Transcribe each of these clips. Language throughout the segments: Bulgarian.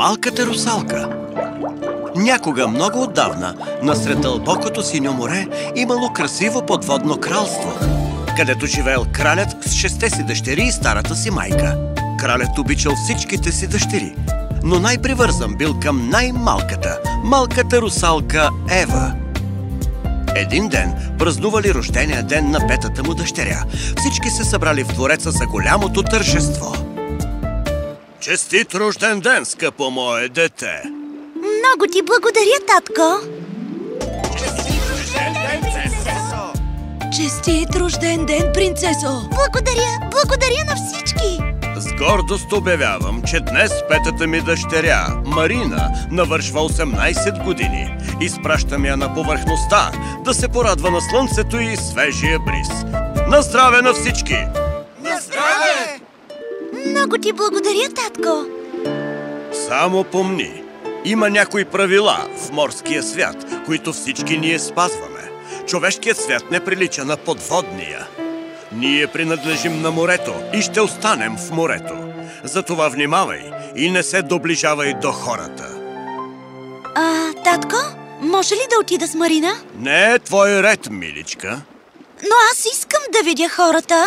Малката русалка Някога много отдавна, насред дълбокото синьо море, имало красиво подводно кралство, където живеел кралят с шесте си дъщери и старата си майка. Кралят обичал всичките си дъщери, но най-привързан бил към най-малката, малката русалка Ева. Един ден празнували рождения ден на петата му дъщеря. Всички се събрали в двореца за голямото тържество. Честит рожден ден, скъпо мое дете! Много ти благодаря, татко! Честит рожден ден, принцесо! Честит рожден ден, принцесо! Благодаря, благодаря на всички! С гордост обявявам, че днес петата ми дъщеря, Марина, навършва 18 години. Изпращам я на повърхността да се порадва на слънцето и свежия бриз. На здраве на всички! Много ти благодаря, татко! Само помни, има някои правила в морския свят, които всички ние спазваме. Човешкият свят не прилича на подводния. Ние принадлежим на морето и ще останем в морето. Затова внимавай и не се доближавай до хората. А, татко, може ли да отида с Марина? Не е твой ред, миличка. Но аз искам да видя хората.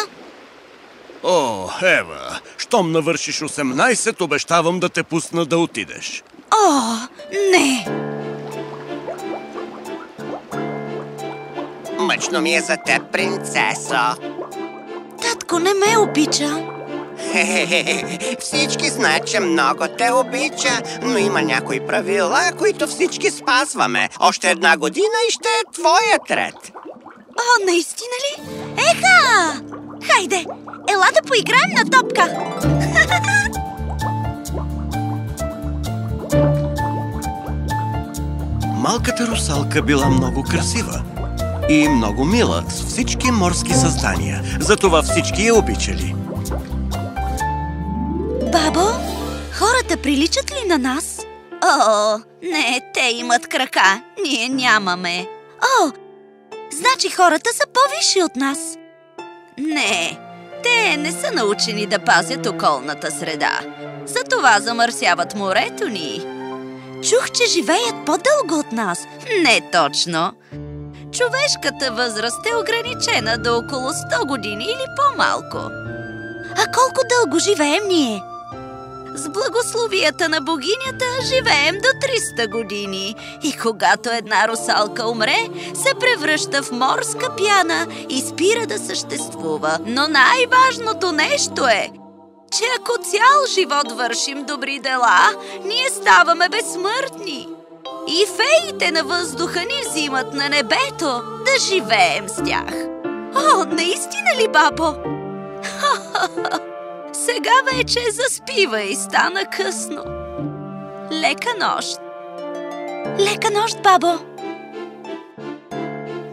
О, Ева, щом навършиш 18, обещавам да те пусна да отидеш. О, не! Мъчно ми е за теб, принцесо. Татко не ме обича. Всички знаят, че много те обича, но има някои правила, които всички спазваме. Още една година и ще е твоят ред. О, наистина ли? Еха! Хайде, ела да поиграем на топка! Малката русалка била много красива и много мила с всички морски създания. Затова всички я обичали. Бабо, хората приличат ли на нас? О, не, те имат крака, ние нямаме. О, значи хората са по-висши от нас. Не, те не са научени да пазят околната среда. Затова замърсяват морето ни. Чух, че живеят по-дълго от нас. Не точно. Човешката възраст е ограничена до около 100 години или по-малко. А колко дълго живеем ние? С благословията на богинята живеем до 300 години. И когато една русалка умре, се превръща в морска пяна и спира да съществува. Но най-важното нещо е, че ако цял живот вършим добри дела, ние ставаме безсмъртни. И феите на въздуха ни взимат на небето да живеем с тях. О, наистина ли, бабо? Сега вече заспива и стана късно. Лека нощ. Лека нощ, бабо.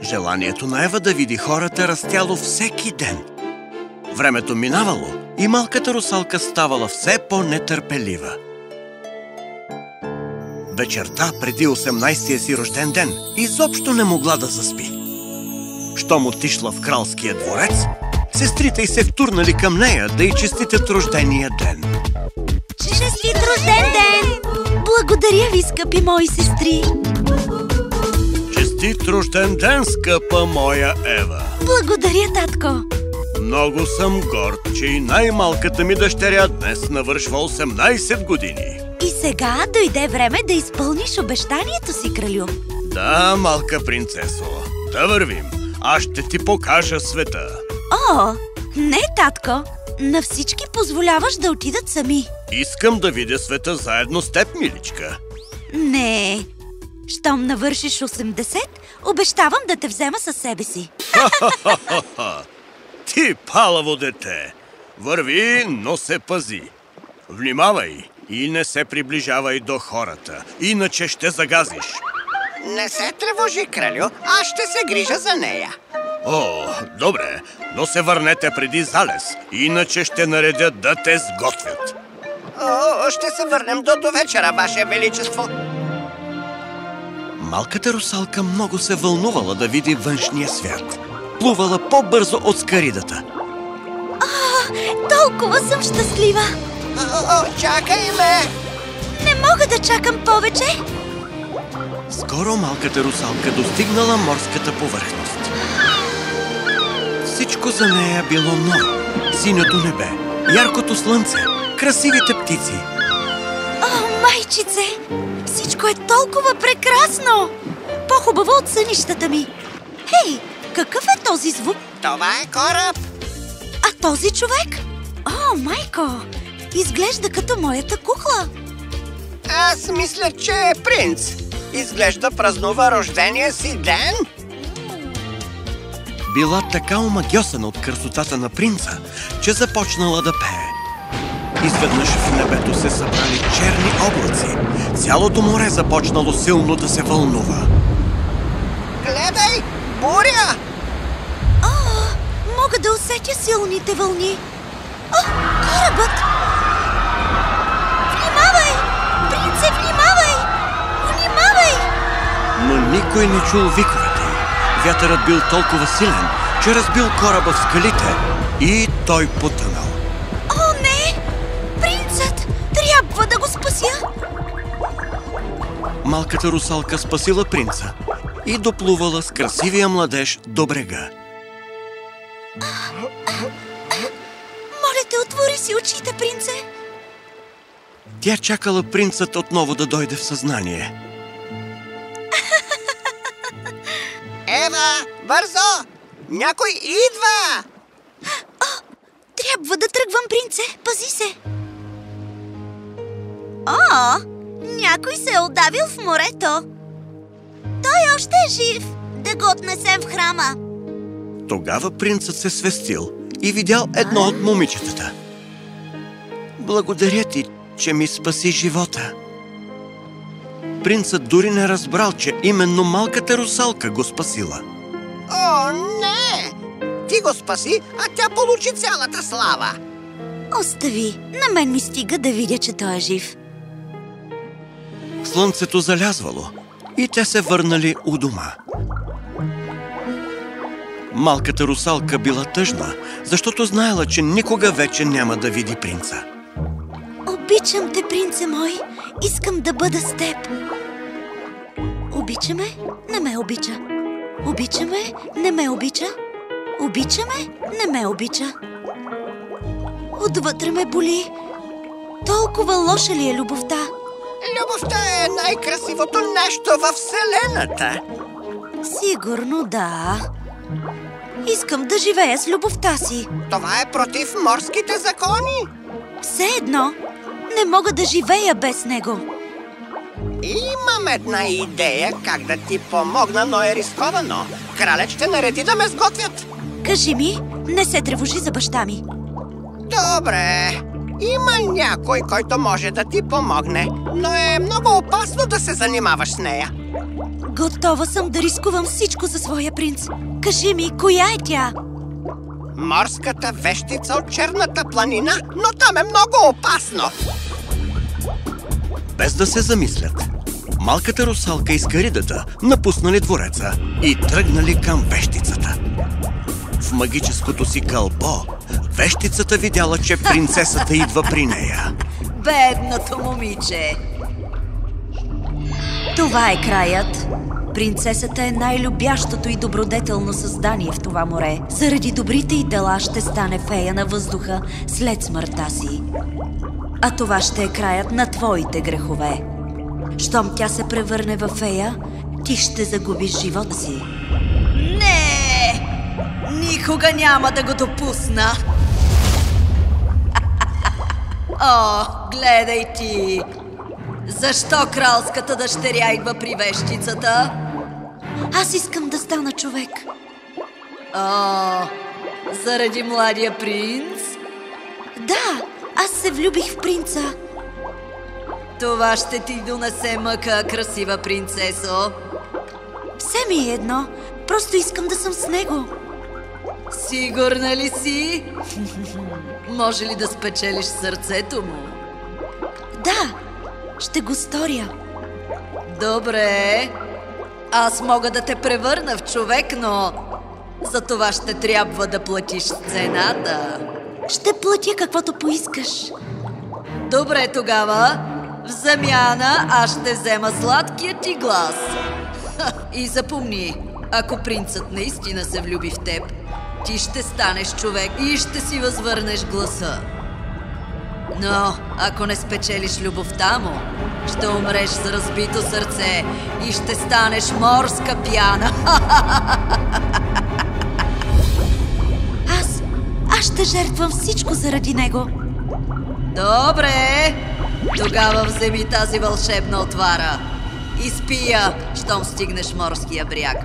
Желанието на Ева да види хората растяло всеки ден. Времето минавало и малката русалка ставала все по-нетърпелива. Вечерта, преди 18-я си рожден ден, изобщо не могла да заспи. Щом отишла в кралския дворец, сестрите й се втурнали към нея да й честитят рождения ден. Честит рожден ден! Благодаря ви, скъпи мои сестри! Честит рожден ден, скъпа моя Ева! Благодаря, татко! Много съм горд, че и най-малката ми дъщеря днес навършва 18 години. И сега дойде време да изпълниш обещанието си, кралю. Да, малка принцесо, да вървим. Аз ще ти покажа света. О, не, татко! На всички позволяваш да отидат сами. Искам да видя света заедно с теб, миличка. Не. Щом навършиш 80, обещавам да те взема със себе си. Ти палаво дете! Върви, но се пази. Внимавай и не се приближавай до хората, иначе ще загазиш. Не се тревожи, кралю, аз ще се грижа за нея. О, добре, но се върнете преди залез, иначе ще наредят да те сготвят. О, ще се върнем до, до вечера, Ваше Величество. Малката русалка много се вълнувала да види външния свят. Плувала по-бързо от скаридата. Толкова съм щастлива! О, о, чакай ме! Не мога да чакам повече. Скоро малката русалка достигнала морската повърхност. Всичко за нея било ново. Синьото небе, яркото слънце, красивите птици. О, майчице! Всичко е толкова прекрасно! По-хубаво от сънищата ми. Хей, какъв е този звук? Това е кораб. А този човек? О, майко! Изглежда като моята кухла. Аз мисля, че е принц. Изглежда празнува рождения си ден. Била така омагьосана от красотата на принца, че започнала да пее. Изведнъж в небето се събрали черни облаци. Цялото море започнало силно да се вълнува. Гледай, буря! О, мога да усетя силните вълни. О, корабът! Внимавай! Принце, внимавай! Внимавай! Но никой не чул виковете. Вятърът бил толкова силен, че разбил кораба в скалите и той потънал. О, не! Принцът! Трябва да го спася! Малката русалка спасила принца и доплувала с красивия младеж до брега. Моля те, отвори си очите, принце! Тя чакала принцът отново да дойде в съзнание. Ева, бързо! Някой идва! Трябва да тръгвам, принце! Пази се! О, някой се е отдавил в морето. Той още е жив. Да го отнесем в храма. Тогава принцът се свестил и видял едно от момичетата. Благодаря ти, че ми спаси живота. Принцът дори не разбрал, че именно малката русалка го спасила. О, не! Ти го спаси, а тя получи цялата слава. Остави. На мен ми стига да видя, че той е жив. Слънцето залязвало и те се върнали у дома. Малката русалка била тъжна, защото знаела, че никога вече няма да види принца. Обичам те, принце мой. Искам да бъда с теб. Обича ме? Не ме обича. Обича ме? Не ме обича. Обича ме? Не ме обича. Отвътре ме боли. Толкова лоша ли е любовта? Любовта е най-красивото нещо във Вселената. Сигурно да. Искам да живея с любовта си. Това е против морските закони. Все едно, не мога да живея без него. Имам една идея как да ти помогна, но е рисковано. Кралят ще нареди да ме сготвят. Кажи ми, не се тревожи за баща ми. Добре. Има някой, който може да ти помогне, но е много опасно да се занимаваш с нея. Готова съм да рискувам всичко за своя принц. Кажи ми, коя е тя? Морската вещица от Черната планина, но там е много опасно. Без да се замислят, малката русалка и скаридата напуснали двореца и тръгнали към вещицата. В магическото си кълбо, вещицата видяла, че принцесата идва при нея. Бедното момиче! Това е краят. Принцесата е най-любящото и добродетелно създание в това море. Заради добрите й дела ще стане фея на въздуха след смъртта си. А това ще е краят на твоите грехове. Щом тя се превърне във фея, ти ще загубиш живота си. Не! Никога няма да го допусна! О, гледай ти! Защо кралската дъщеря идва при вещицата? Аз искам да стана човек. О, заради младия принц? Да, аз се влюбих в принца. Това ще ти донесе мъка, красива принцесо. Все ми е едно. Просто искам да съм с него. Сигурна ли си? Може ли да спечелиш сърцето му? Да, ще го сторя. Добре. Аз мога да те превърна в човек, но за това ще трябва да платиш цената. Ще платя каквото поискаш. Добре тогава. В замяна аз ще взема сладкия ти глас. Ха, и запомни, ако принцът наистина се влюби в теб, ти ще станеш човек и ще си възвърнеш гласа. Но ако не спечелиш любовта му, ще умреш с разбито сърце и ще станеш морска пяна. Аз, аз ще жертвам всичко заради него. Добре, тогава вземи тази вълшебна отвара. И спия, щом стигнеш морския бряг.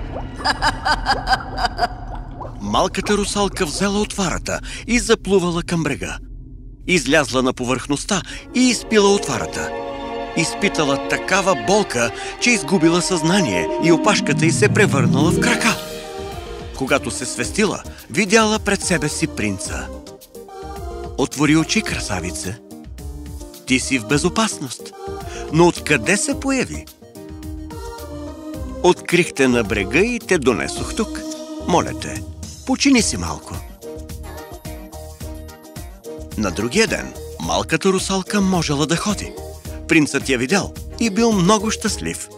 Малката русалка взела отварата и заплувала към брега. Излязла на повърхността и изпила отварата. Изпитала такава болка, че изгубила съзнание и опашката й се превърнала в крака. Когато се свестила, видяла пред себе си принца. Отвори очи, красавице. Ти си в безопасност. Но откъде се появи? Открихте на брега и те донесох тук. Моля те, почини си малко. На другия ден малката русалка можела да ходи. Принцът я видял и бил много щастлив.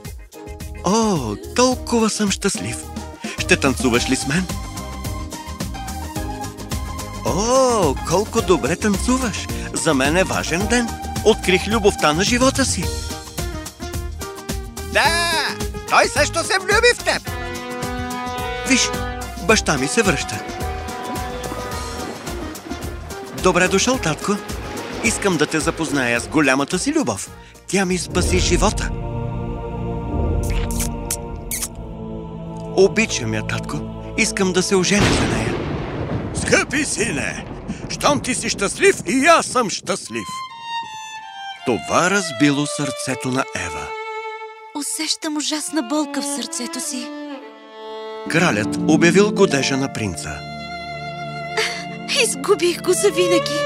О, толкова съм щастлив! Ще танцуваш ли с мен? О, колко добре танцуваш! За мен е важен ден. Открих любовта на живота си. Да, той също се влюби в теб. Виж, баща ми се връща. Добре дошъл, татко. Искам да те запозная с голямата си любов. Тя ми спаси живота. Обичам я, татко. Искам да се оженя за нея. Скъпи сине, щом ти си щастлив и аз съм щастлив. Това разбило сърцето на Ева. Усещам ужасна болка в сърцето си. Кралят обявил годежа на принца. Изгубих го завинаги.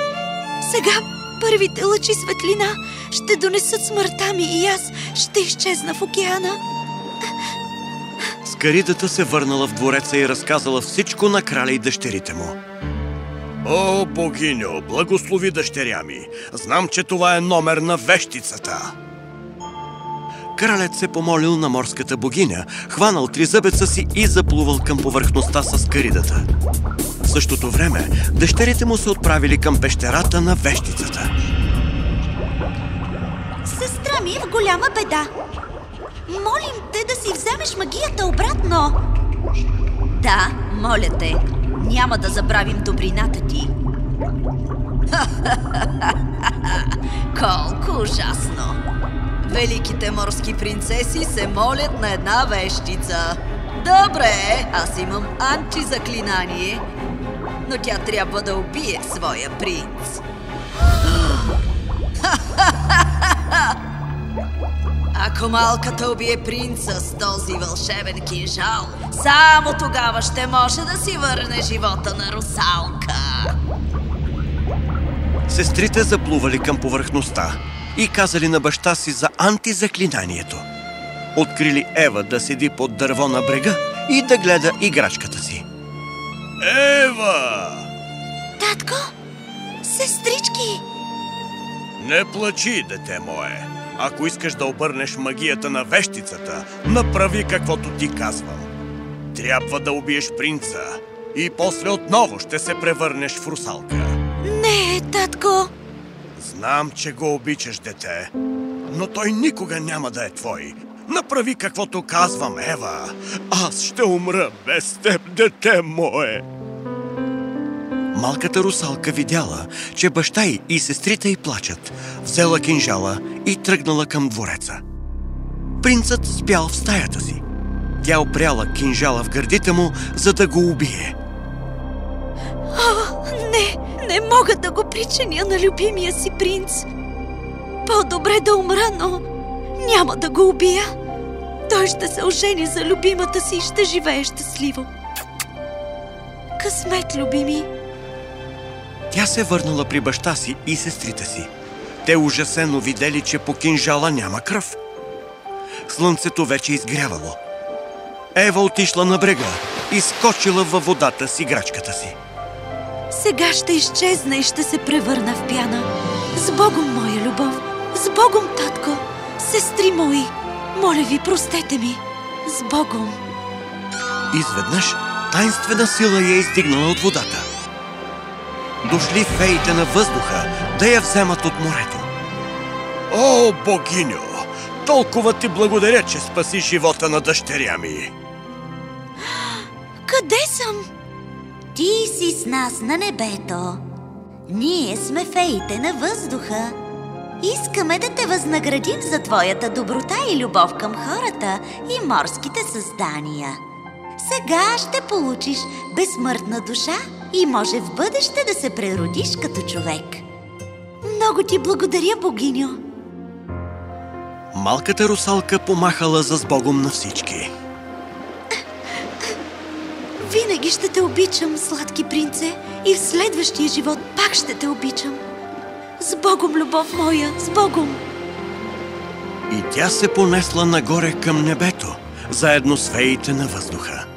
Сега първите лъчи светлина ще донесат смъртта ми и аз ще изчезна в океана. Скаридата се върнала в двореца и разказала всичко на краля и дъщерите му. О, богиньо, благослови дъщеря ми. Знам, че това е номер на вещицата. Кралят се помолил на морската богиня, хванал тризъбеца си и заплувал към повърхността с каридата. Същото време дъщерите му се отправили към пещерата на вещицата. Сестра ми е в голяма беда. Молим те да си вземеш магията обратно. Да, моля те. Няма да забравим добрината ти. Колко ужасно! Великите морски принцеси се молят на една вещица. Добре, аз имам антизаклинание, но тя трябва да убие своя принц. Ако малката убие принца с този вълшебен кинжал, само тогава ще може да си върне живота на русалка. Сестрите заплували към повърхността и казали на баща си за антизаклинанието. Открили Ева да седи под дърво на брега и да гледа играчката си. Ева! Татко, сестрички, Не плачи, дете мое. Ако искаш да обърнеш магията на вещицата, направи каквото ти казвам. Трябва да убиеш принца и после отново ще се превърнеш в русалка. не, татко. Знам, че го обичаш, дете, но той никога няма да е твой. Направи каквото казвам, Ева. Аз ще умра без теб, дете мое. Малката русалка видяла, че баща й и сестрите й плачат. Взела кинжала и тръгнала към двореца. Принцът спял в стаята си. Тя опряла кинжала в гърдите му, за да го убие. О, не, не мога да го причиня на любимия си принц. По-добре да умра, но няма да го убия. Той ще се ожени за любимата си и ще живее щастливо. Късмет, любими. Тя се върнала при баща си и сестрите си. Те ужасено видели, че по кинжала няма кръв. Слънцето вече изгрявало. Ева отишла на брега и скочила във водата с играчката си. Сега ще изчезна и ще се превърна в пяна. С Богом, моя любов. С Богом, татко! Сестри мои! Моля ви, простете ми! С Богом! Изведнъж тайнствена сила я е издигнала от водата. Дошли феите на въздуха да я вземат от морето. О, богиньо! Толкова ти благодаря, че спаси живота на дъщеря ми. Къде съм? Ти си с нас на небето. Ние сме феите на въздуха. Искаме да те възнаградим за твоята доброта и любов към хората и морските създания. Сега ще получиш безсмъртна душа и може в бъдеще да се преродиш като човек. Много ти благодаря, богиньо! Малката русалка помахала за сбогом на всички. Винаги ще те обичам, сладки принце, и в следващия живот пак ще те обичам. С Богом, любов моя, с Богом! И тя се понесла нагоре към небето, заедно с феите на въздуха.